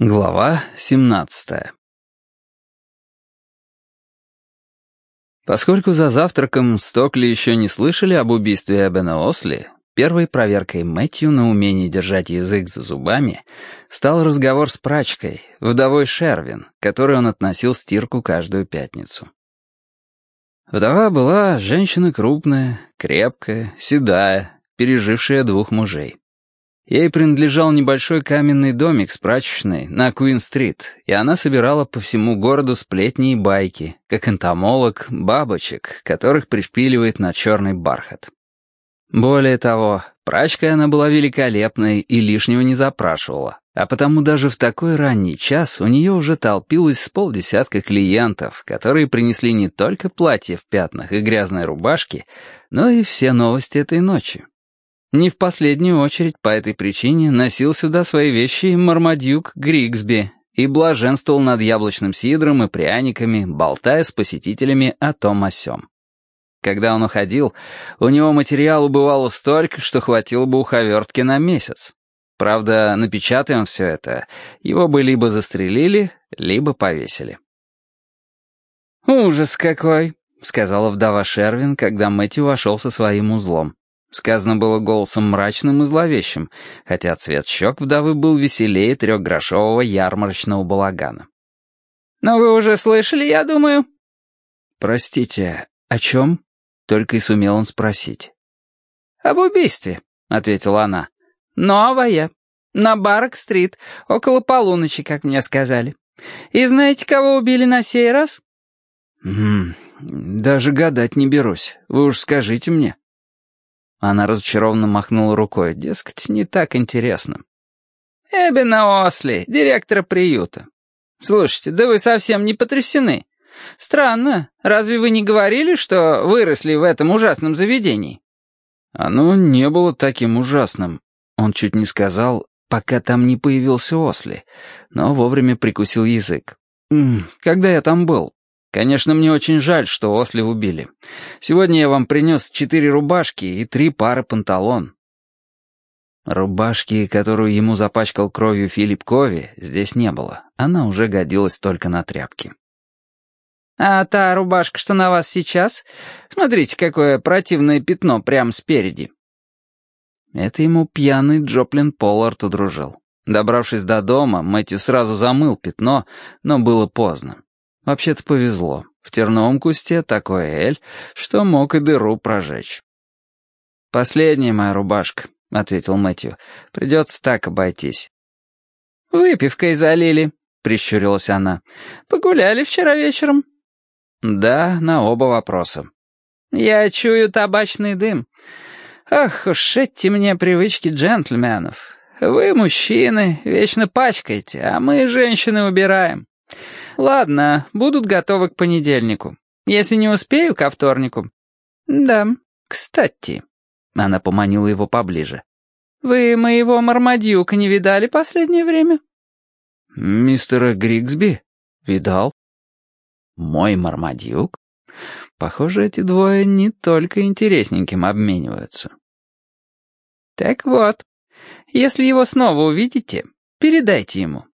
Глава 17 Поскольку за завтраком Стокли еще не слышали об убийстве Эбена Осли, первой проверкой Мэтью на умение держать язык за зубами стал разговор с прачкой, вдовой Шервин, которой он относил стирку каждую пятницу. Вдова была женщина крупная, крепкая, седая, пережившая двух мужей. Ей принадлежал небольшой каменный домик с прачечной на Куин-стрит, и она собирала по всему городу сплетни и байки, как энтомолог бабочек, которых пришпиливает на черный бархат. Более того, прачкой она была великолепной и лишнего не запрашивала, а потому даже в такой ранний час у нее уже толпилось с полдесятка клиентов, которые принесли не только платье в пятнах и грязные рубашки, но и все новости этой ночи. Не в последнюю очередь по этой причине носил сюда свои вещи Мармадюк Григсби и блаженствовал над яблочным сидром и пряниками, болтая с посетителями о том о сём. Когда он уходил, у него материалу бывало столько, что хватило бы уховертки на месяц. Правда, напечатаем все это, его бы либо застрелили, либо повесили. «Ужас какой!» — сказала вдова Шервин, когда Мэтью вошел со своим узлом. Сказано было голосом мрачным и зловещим, хотя цвет щек вдовы был веселее трехгрошового ярмарочного балагана. «Но вы уже слышали, я думаю?» «Простите, о чем?» — только и сумел он спросить. «Об убийстве», — ответила она. «Новое. На Барк-стрит, около полуночи, как мне сказали. И знаете, кого убили на сей раз?» «М даже гадать не берусь. Вы уж скажите мне». Она разочарованно махнула рукой. Дескать, не так интересно. «Эббина Осли, директора приюта. Слушайте, да вы совсем не потрясены. Странно, разве вы не говорили, что выросли в этом ужасном заведении?» Оно не было таким ужасным. Он чуть не сказал, пока там не появился Осли, но вовремя прикусил язык. «Когда я там был? Конечно, мне очень жаль, что Осли убили. Сегодня я вам принес четыре рубашки и три пары панталон. Рубашки, которую ему запачкал кровью Филипп Кови, здесь не было. Она уже годилась только на тряпки. «А та рубашка, что на вас сейчас? Смотрите, какое противное пятно прямо спереди». Это ему пьяный Джоплин Поллард удружил. Добравшись до дома, Мэтью сразу замыл пятно, но было поздно. Вообще-то повезло. В терновом кусте такой эль, что мог и дыру прожечь. «Последняя моя рубашка», — ответил Мэтью. «Придется так обойтись». «Выпивкой залили», — прищурилась она. «Погуляли вчера вечером?» «Да, на оба вопроса». «Я чую табачный дым. Ах уж эти мне привычки джентльменов. Вы, мужчины, вечно пачкаете, а мы, женщины, убираем. Ладно, будут готовы к понедельнику. Если не успею, ко вторнику. Да, кстати. Она поманила его поближе. Вы моего Мармадьюка не видали последнее время? Мистера Григсби? Видал. Мой Мармадьюк? Похоже, эти двое не только интересненьким обмениваются. Так вот, если его снова увидите, передайте ему.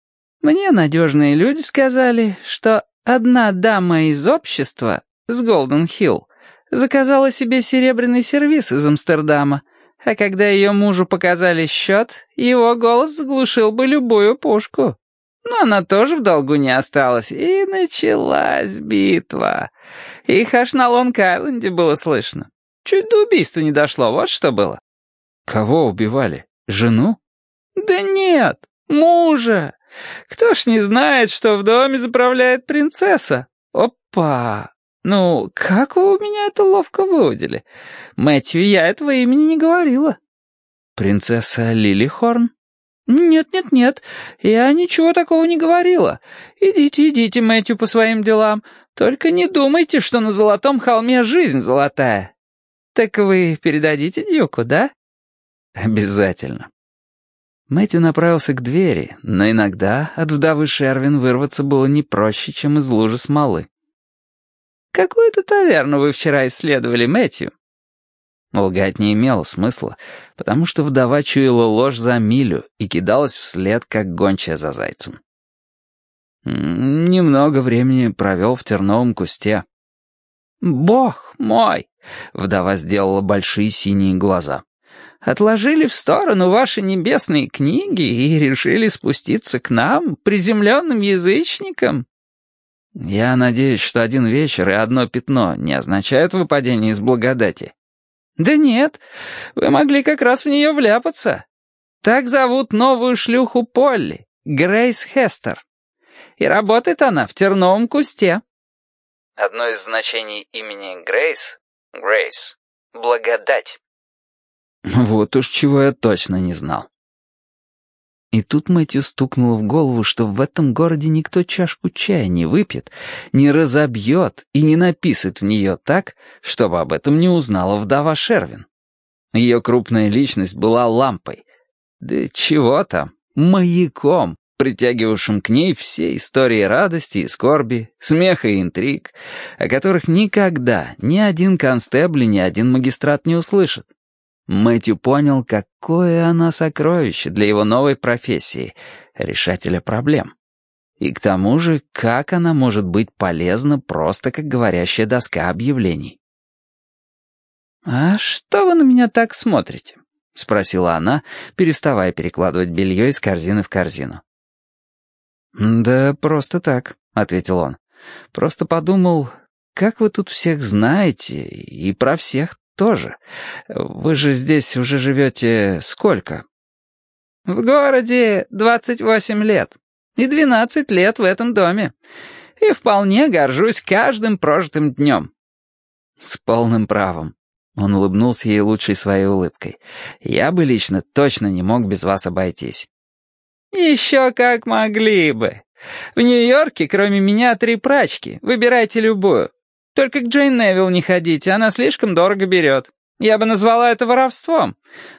Мне надежные люди сказали, что одна дама из общества с Голден-Хилл заказала себе серебряный сервиз из Амстердама, а когда ее мужу показали счет, его голос заглушил бы любую пушку. Но она тоже в долгу не осталась, и началась битва. Их аж на Лонг-Айленде было слышно. Чуть до убийства не дошло, вот что было. Кого убивали? Жену? Да нет, мужа. Кто ж не знает, что в доме заправляет принцесса? Опа! Ну, как вы у меня это ловко выудили? Мэтью, я этого имени не говорила. Принцесса Лилихорн? «Нет-нет-нет, я ничего такого не говорила. Идите, идите, Мэтью, по своим делам. Только не думайте, что на Золотом холме жизнь золотая. Так вы передадите Дюку, да?» «Обязательно. Мэтью направился к двери, но иногда от вдовы Шервин вырваться было не проще, чем из лужи смолы. «Какую-то таверну вы вчера исследовали, Мэтью?» Лгать не имело смысла, потому что вдова чуяла ложь за милю и кидалась вслед, как гончая за зайцем. «Немного времени провел в терновом кусте». «Бог мой!» — вдова сделала большие синие глаза. «Отложили в сторону ваши небесные книги и решили спуститься к нам, приземленным язычникам?» «Я надеюсь, что один вечер и одно пятно не означают выпадение из благодати». «Да нет, вы могли как раз в нее вляпаться. Так зовут новую шлюху Полли, Грейс Хестер. И работает она в терновом кусте». Одно из значений имени Грейс — Грейс — благодать. Вот уж чего я точно не знал. И тут Мэтью стукнуло в голову, что в этом городе никто чашку чая не выпьет, не разобьет и не написает в нее так, чтобы об этом не узнала вдова Шервин. Ее крупная личность была лампой. Да чего там, маяком, притягивавшим к ней все истории радости и скорби, смеха и интриг, о которых никогда ни один констебль, ни один магистрат не услышит. Мэтью понял, какое она сокровище для его новой профессии — решателя проблем. И к тому же, как она может быть полезна просто как говорящая доска объявлений. «А что вы на меня так смотрите?» — спросила она, переставая перекладывать белье из корзины в корзину. «Да просто так», — ответил он. «Просто подумал, как вы тут всех знаете, и про всех тоже. Вы же здесь уже живете сколько?» «В городе двадцать восемь лет. И двенадцать лет в этом доме. И вполне горжусь каждым прожитым днем». «С полным правом». Он улыбнулся ей лучшей своей улыбкой. «Я бы лично точно не мог без вас обойтись». «Еще как могли бы. В Нью-Йорке, кроме меня, три прачки. Выбирайте любую. Только к Джейн Невилл не ходите, она слишком дорого берет. Я бы назвала это воровством.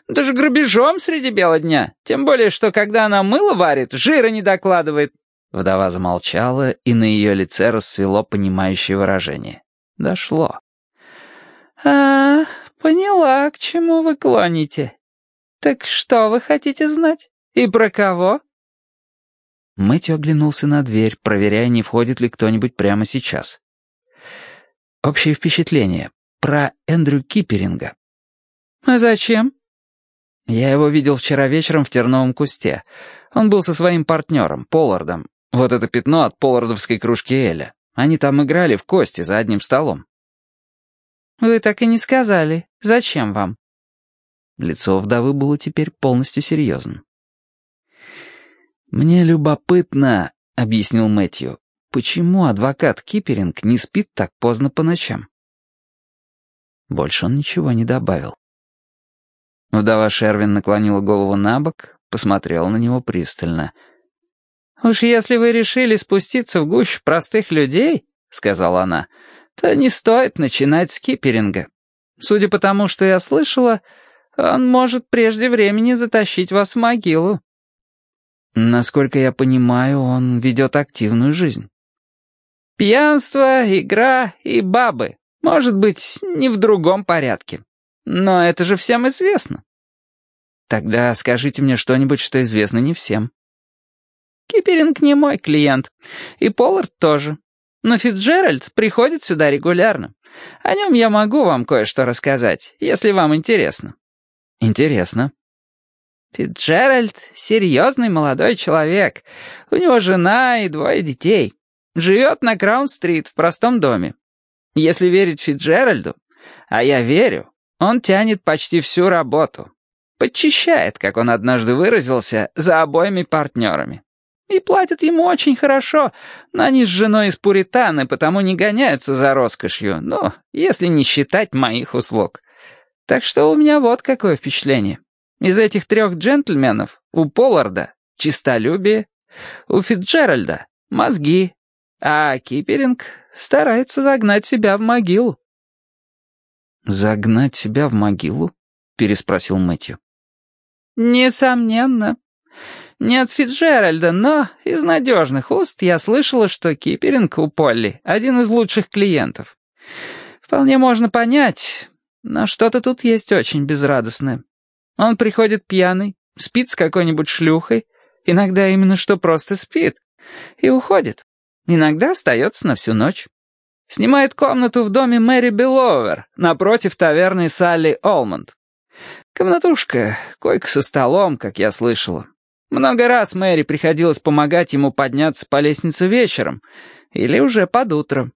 Даже грабежом среди бела дня. Тем более, что когда она мыло варит, жира не докладывает». Вдова замолчала, и на ее лице расцвело понимающее выражение. Дошло. «А, поняла, к чему вы клоните. Так что вы хотите знать? И про кого?» Мэтью оглянулся на дверь, проверяя, не входит ли кто-нибудь прямо сейчас. Общее впечатление про Эндрю Киперинга. «А зачем?» «Я его видел вчера вечером в терновом кусте. Он был со своим партнером, Поллардом. Вот это пятно от поллардовской кружки Эля. Они там играли в кости за одним столом». «Вы так и не сказали. Зачем вам?» Лицо вдовы было теперь полностью серьезным. «Мне любопытно», — объяснил Мэтью, Почему адвокат Киперинг не спит так поздно по ночам? Больше он ничего не добавил. Вдова Шервин наклонила голову на бок, посмотрела на него пристально. «Уж если вы решили спуститься в гущу простых людей, — сказала она, — то не стоит начинать с Киперинга. Судя по тому, что я слышала, он может прежде времени затащить вас в могилу». «Насколько я понимаю, он ведет активную жизнь». Пьянство, игра и бабы. Может быть, не в другом порядке. Но это же всем известно. Тогда скажите мне что-нибудь, что известно не всем. Киперинг не мой клиент. И Поллард тоже. Но Фитджеральд приходит сюда регулярно. О нем я могу вам кое-что рассказать, если вам интересно. Интересно. Фитджеральд — серьезный молодой человек. У него жена и двое детей. Живет на Краун-стрит в простом доме. Если верить Фитджеральду, а я верю, он тянет почти всю работу. Подчищает, как он однажды выразился, за обоими партнерами. И платят ему очень хорошо, но они с женой из Пуританы, потому не гоняются за роскошью, ну, если не считать моих услуг. Так что у меня вот какое впечатление. Из этих трех джентльменов у Полларда чистолюбие, у Фитджеральда мозги, а Киперинг старается загнать себя в могилу». «Загнать себя в могилу?» — переспросил Мэтью. «Несомненно. Не от Фитджеральда, но из надежных уст я слышала, что Киперинг у Полли — один из лучших клиентов. Вполне можно понять, но что-то тут есть очень безрадостное. Он приходит пьяный, спит с какой-нибудь шлюхой, иногда именно что просто спит, и уходит. Иногда остается на всю ночь. Снимает комнату в доме Мэри Беловер, напротив таверны Салли Олмонд. Комнатушка, койка со столом, как я слышала. Много раз Мэри приходилось помогать ему подняться по лестнице вечером или уже под утро.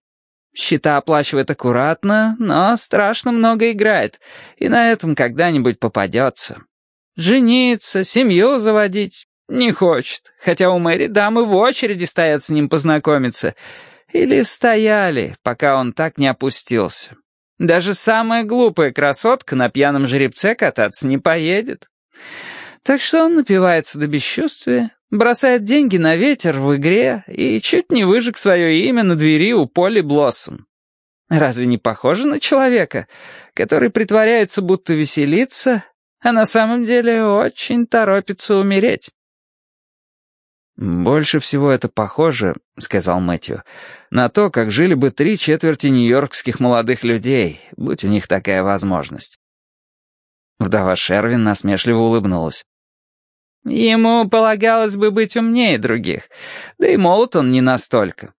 Счета оплачивает аккуратно, но страшно много играет, и на этом когда-нибудь попадется. Жениться, семью заводить не хочет, хотя у Мэри дамы в очереди стоят с ним познакомиться. Или стояли, пока он так не опустился. Даже самая глупая красотка на пьяном жеребце кататься не поедет. Так что он напивается до бесчувствия, бросает деньги на ветер в игре и чуть не выжег свое имя на двери у Поли Блоссом. Разве не похоже на человека, который притворяется, будто веселится, а на самом деле очень торопится умереть? «Больше всего это похоже, — сказал Мэтью, — на то, как жили бы три четверти нью-йоркских молодых людей, будь у них такая возможность». Вдова Шервин насмешливо улыбнулась. «Ему полагалось бы быть умнее других, да и молод он не настолько».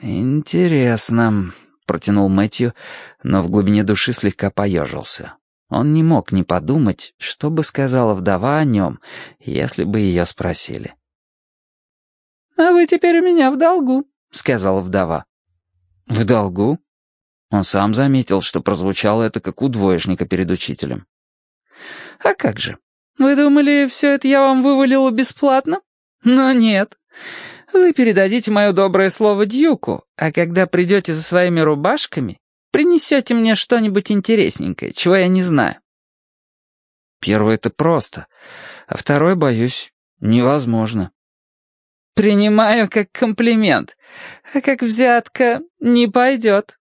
«Интересно», — протянул Мэтью, но в глубине души слегка поежился. Он не мог не подумать, что бы сказала вдова о нем, если бы ее спросили. «А вы теперь у меня в долгу», — сказала вдова. «В долгу?» Он сам заметил, что прозвучало это как у двоечника перед учителем. «А как же? Вы думали, все это я вам вывалила бесплатно? Но нет. Вы передадите мое доброе слово Дьюку, а когда придете за своими рубашками, принесете мне что-нибудь интересненькое, чего я не знаю». Первое — это просто, а второе, боюсь, невозможно. «Принимаю как комплимент, а как взятка не пойдет.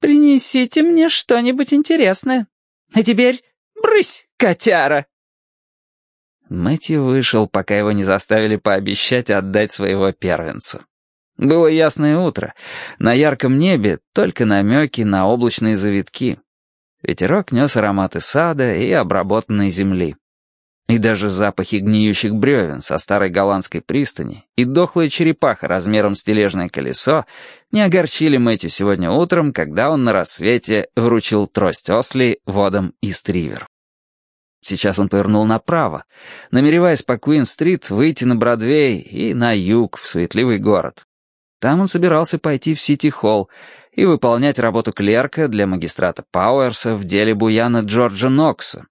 Принесите мне что-нибудь интересное. А теперь брысь, котяра!» Мэтью вышел, пока его не заставили пообещать отдать своего первенца. Было ясное утро. На ярком небе только намеки на облачные завитки. Ветерок нес ароматы сада и обработанной земли. И даже запахи гниющих бревен со старой голландской пристани и дохлая черепаха размером с тележное колесо не огорчили Мэтью сегодня утром, когда он на рассвете вручил трость Осли водом из Тривер. Сейчас он повернул направо, намереваясь по Куин-стрит выйти на Бродвей и на юг, в суетливый город. Там он собирался пойти в Сити-Холл и выполнять работу клерка для магистрата Пауэрса в деле буяна Джорджа Нокса,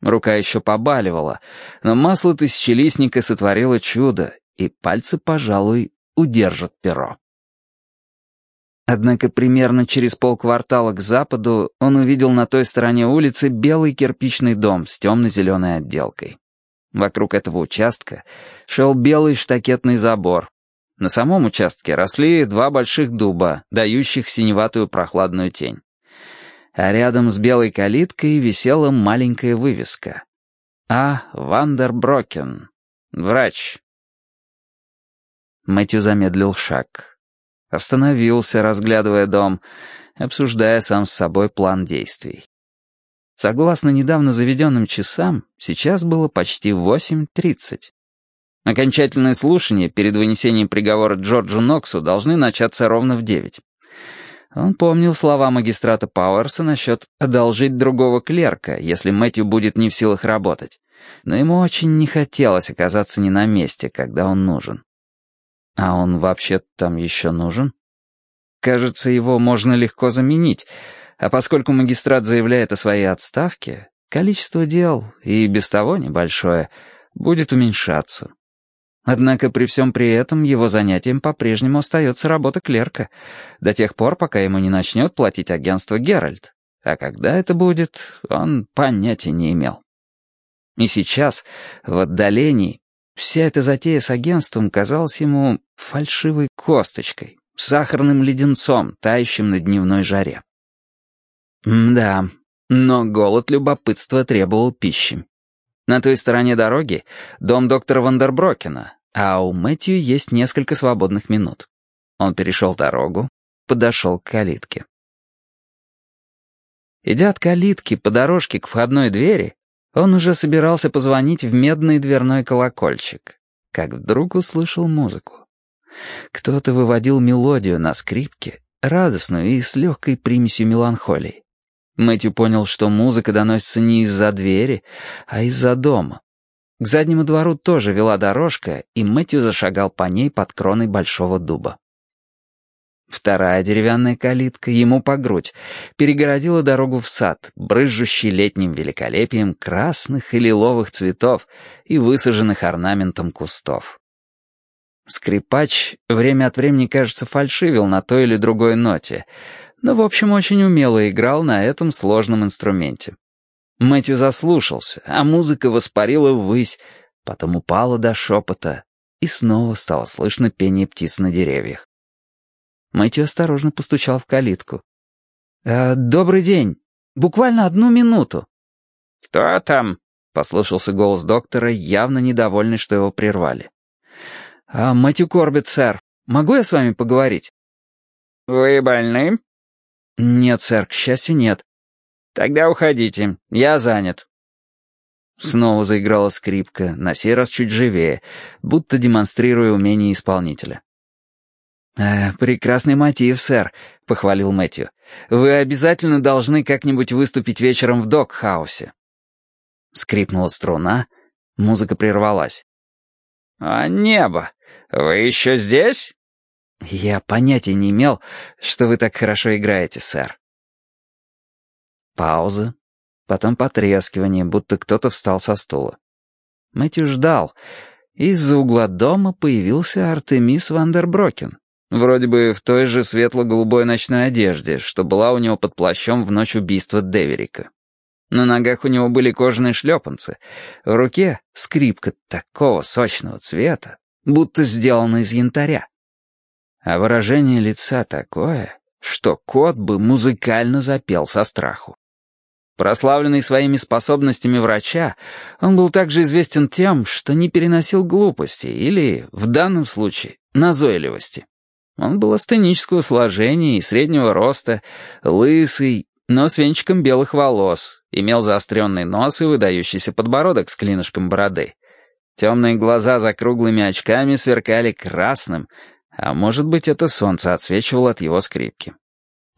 Рука еще побаливала, но масло тысячелистника сотворило чудо, и пальцы, пожалуй, удержат перо. Однако примерно через полквартала к западу он увидел на той стороне улицы белый кирпичный дом с темно-зеленой отделкой. Вокруг этого участка шел белый штакетный забор. На самом участке росли два больших дуба, дающих синеватую прохладную тень а рядом с белой калиткой висела маленькая вывеска. А. Вандерброкен. Врач. Мэтью замедлил шаг. Остановился, разглядывая дом, обсуждая сам с собой план действий. Согласно недавно заведенным часам, сейчас было почти 8.30. Окончательное слушание перед вынесением приговора Джорджу Ноксу должно начаться ровно в 9. Он помнил слова магистрата Пауэрса насчет «одолжить другого клерка», если Мэтью будет не в силах работать. Но ему очень не хотелось оказаться не на месте, когда он нужен. А он вообще там еще нужен? Кажется, его можно легко заменить, а поскольку магистрат заявляет о своей отставке, количество дел, и без того небольшое, будет уменьшаться. Однако при всем при этом его занятием по-прежнему остается работа клерка, до тех пор, пока ему не начнет платить агентство Геральт. А когда это будет, он понятия не имел. И сейчас, в отдалении, вся эта затея с агентством казалась ему фальшивой косточкой, сахарным леденцом, тающим на дневной жаре. Да, но голод любопытства требовал пищи. На той стороне дороги дом доктора Вандерброкена, а у Мэтью есть несколько свободных минут. Он перешел дорогу, подошел к калитке. Идя от калитки по дорожке к входной двери, он уже собирался позвонить в медный дверной колокольчик, как вдруг услышал музыку. Кто-то выводил мелодию на скрипке, радостную и с легкой примесью меланхолии. Мэтью понял, что музыка доносится не из-за двери, а из-за дома. К заднему двору тоже вела дорожка, и Мэтью зашагал по ней под кроной большого дуба. Вторая деревянная калитка, ему по грудь, перегородила дорогу в сад, брызжущий летним великолепием красных и лиловых цветов и высаженных орнаментом кустов. Скрипач время от времени, кажется, фальшивил на той или другой ноте, но, в общем, очень умело играл на этом сложном инструменте. Мэтью заслушался, а музыка воспарила ввысь, потом упала до шепота, и снова стало слышно пение птиц на деревьях. Мэтью осторожно постучал в калитку. «Э, «Добрый день. Буквально одну минуту». «Кто там?» — послышался голос доктора, явно недовольный, что его прервали. «А, Мэтью Корбет, сэр. Могу я с вами поговорить?» «Вы больны?» «Нет, сэр, к счастью, нет». «Тогда уходите. Я занят». Снова заиграла скрипка, на сей раз чуть живее, будто демонстрируя умение исполнителя. «Э, «Прекрасный мотив, сэр», — похвалил Мэтью. «Вы обязательно должны как-нибудь выступить вечером в док-хаусе». Скрипнула струна, музыка прервалась. «А небо! Вы еще здесь?» «Я понятия не имел, что вы так хорошо играете, сэр». Пауза, потом потрескивание, будто кто-то встал со стула. Мэтью ждал. Из-за угла дома появился Артемис Вандерброкен. Вроде бы в той же светло-голубой ночной одежде, что была у него под плащом в ночь убийства Деверика. На ногах у него были кожаные шлепанцы, в руке скрипка такого сочного цвета, будто сделана из янтаря. А выражение лица такое, что кот бы музыкально запел со страху. Прославленный своими способностями врача, он был также известен тем, что не переносил глупости или, в данном случае, назойливости. Он был астенического сложения и среднего роста, лысый, но с венчиком белых волос, имел заостренный нос и выдающийся подбородок с клинышком бороды. Темные глаза за круглыми очками сверкали красным, а может быть, это солнце отсвечивало от его скрипки.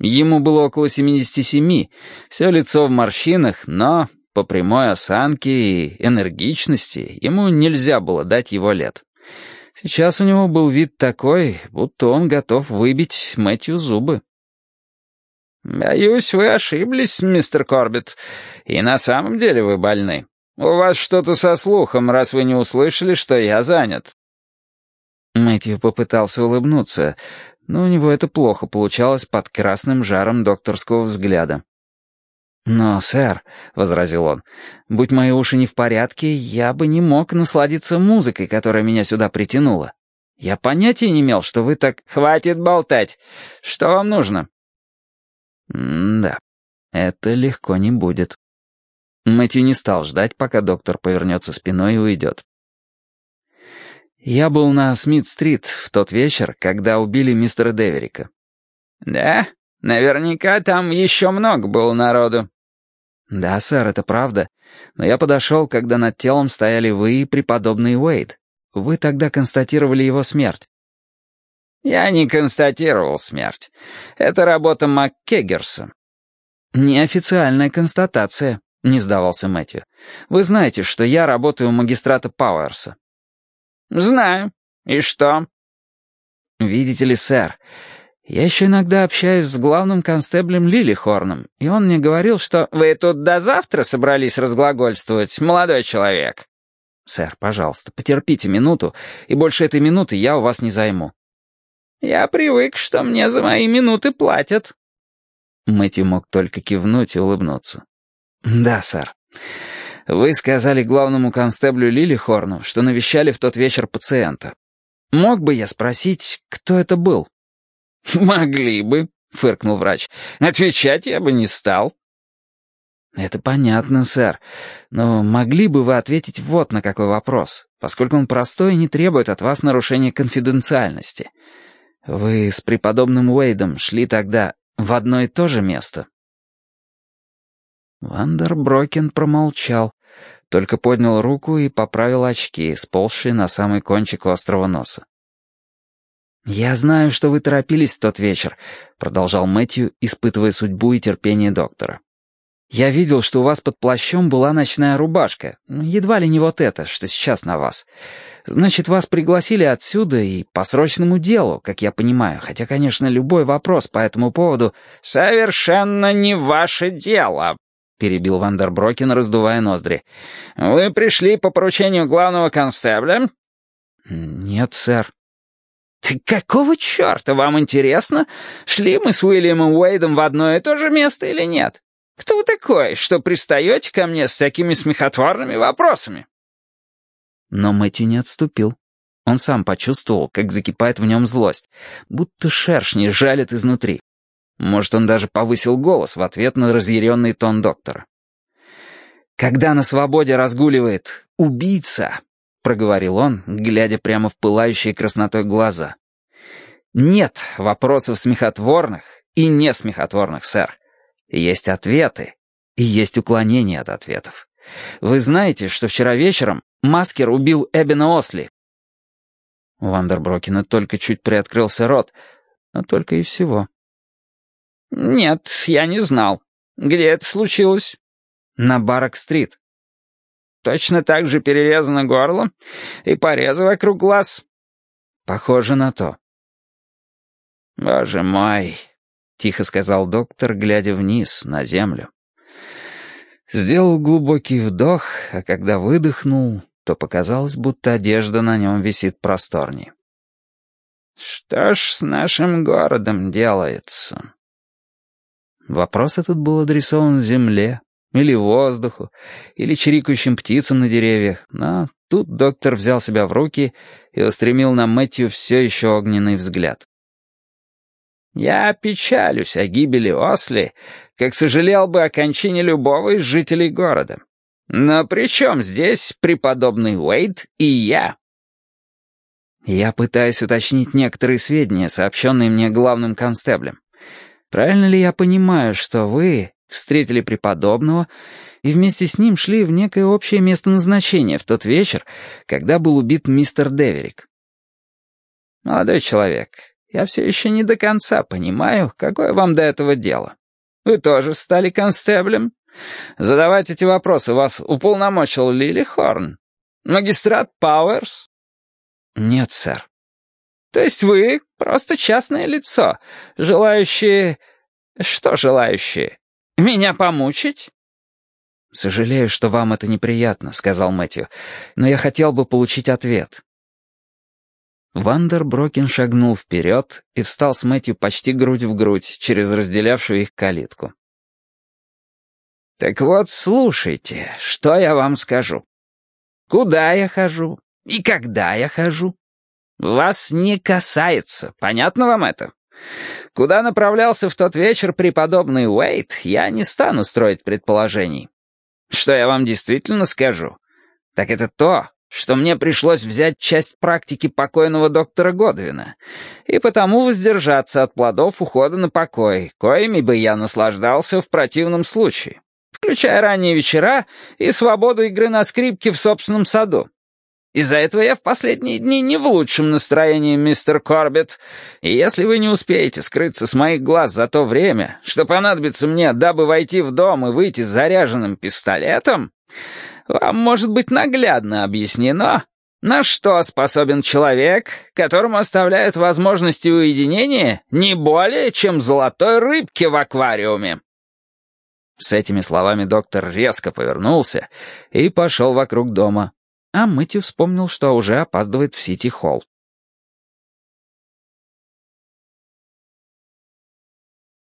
Ему было около 77, все лицо в морщинах, но по прямой осанке и энергичности ему нельзя было дать его лет. Сейчас у него был вид такой, будто он готов выбить Мэтью зубы. «Боюсь, вы ошиблись, мистер Корбет, и на самом деле вы больны. У вас что-то со слухом, раз вы не услышали, что я занят». Мэтью попытался улыбнуться, но у него это плохо получалось под красным жаром докторского взгляда. «Но, сэр», — возразил он, — «будь мои уши не в порядке, я бы не мог насладиться музыкой, которая меня сюда притянула. Я понятия не имел, что вы так...» «Хватит болтать. Что вам нужно?» «Да, это легко не будет». Мэтью не стал ждать, пока доктор повернется спиной и уйдет. «Я был на Смит-стрит в тот вечер, когда убили мистера Деверика». «Да? Наверняка там еще много было народу». «Да, сэр, это правда. Но я подошел, когда над телом стояли вы и преподобный Уэйд. Вы тогда констатировали его смерть». «Я не констатировал смерть. Это работа МакКеггерса». «Неофициальная констатация», — не сдавался Мэтью. «Вы знаете, что я работаю у магистрата Пауэрса». «Знаю. И что?» «Видите ли, сэр, я еще иногда общаюсь с главным констеблем Лилихорном, и он мне говорил, что... Вы тут до завтра собрались разглагольствовать, молодой человек? Сэр, пожалуйста, потерпите минуту, и больше этой минуты я у вас не займу. Я привык, что мне за мои минуты платят. Мэтью мог только кивнуть и улыбнуться. «Да, сэр. Вы сказали главному констеблю Лилихорну, что навещали в тот вечер пациента. Мог бы я спросить, кто это был?» «Могли бы», — фыркнул врач. «Отвечать я бы не стал». «Это понятно, сэр. Но могли бы вы ответить вот на какой вопрос, поскольку он простой и не требует от вас нарушения конфиденциальности. Вы с преподобным Уэйдом шли тогда в одно и то же место?» Вандерброкен промолчал, только поднял руку и поправил очки, сползшие на самый кончик острого носа. «Я знаю, что вы торопились в тот вечер», — продолжал Мэтью, испытывая судьбу и терпение доктора. «Я видел, что у вас под плащом была ночная рубашка. Едва ли не вот эта, что сейчас на вас. Значит, вас пригласили отсюда и по срочному делу, как я понимаю, хотя, конечно, любой вопрос по этому поводу...» «Совершенно не ваше дело», — перебил Вандерброкен, раздувая ноздри. «Вы пришли по поручению главного констебля?» «Нет, сэр». «Так какого черта вам интересно, шли мы с Уильямом Уэйдом в одно и то же место или нет? Кто вы такой, что пристаете ко мне с такими смехотворными вопросами?» Но Мэтью не отступил. Он сам почувствовал, как закипает в нем злость, будто шершни жалят изнутри. Может, он даже повысил голос в ответ на разъяренный тон доктора. «Когда на свободе разгуливает убийца, — проговорил он, глядя прямо в пылающие краснотой глаза. «Нет вопросов смехотворных и не смехотворных, сэр. Есть ответы и есть уклонения от ответов. Вы знаете, что вчера вечером Маскер убил Эбена Осли?» У Вандерброкена только чуть приоткрылся рот, но только и всего. «Нет, я не знал. Где это случилось?» «На Барак-стрит». Точно так же перерезано горло и порезы вокруг глаз. Похоже на то. Боже мой, тихо сказал доктор, глядя вниз, на землю. Сделал глубокий вдох, а когда выдохнул, то показалось, будто одежда на нем висит просторнее. «Что ж с нашим городом делается?» Вопрос этот был адресован земле, или воздуху, или чирикающим птицам на деревьях, но тут доктор взял себя в руки и устремил на Мэтью все еще огненный взгляд. «Я печалюсь о гибели Осли, как сожалел бы о кончине любого из жителей города. Но при чем здесь преподобный Уэйд и я?» «Я пытаюсь уточнить некоторые сведения, сообщенные мне главным констеблем. Правильно ли я понимаю, что вы встретили преподобного и вместе с ним шли в некое общее место назначения в тот вечер, когда был убит мистер Деверик. «Молодой человек, я все еще не до конца понимаю, какое вам до этого дело. Вы тоже стали констеблем? Задавать эти вопросы вас уполномочил Лили Хорн? Магистрат Пауэрс?» «Нет, сэр». «То есть вы просто частное лицо, желающее...» «Что желающее? Меня помучить?» «Сожалею, что вам это неприятно», — сказал Мэтью, «но я хотел бы получить ответ». Вандерброкен шагнул вперед и встал с Мэтью почти грудь в грудь через разделявшую их калитку. «Так вот, слушайте, что я вам скажу. Куда я хожу и когда я хожу? Вас не касается, понятно вам это? Куда направлялся в тот вечер преподобный Уэйд, я не стану строить предположений. Что я вам действительно скажу, так это то, что мне пришлось взять часть практики покойного доктора Годвина, и потому воздержаться от плодов ухода на покой, коими бы я наслаждался в противном случае, включая ранние вечера и свободу игры на скрипке в собственном саду. Из-за этого я в последние дни не в лучшем настроении, мистер Корбетт. И если вы не успеете скрыться с моих глаз за то время, что понадобится мне, дабы войти в дом и выйти с заряженным пистолетом, вам может быть наглядно объяснено, на что способен человек, которому оставляют возможности уединения не более, чем золотой рыбки в аквариуме. С этими словами доктор резко повернулся и пошел вокруг дома, а Мэтью вспомнил, что уже опаздывает в Сити-Холл.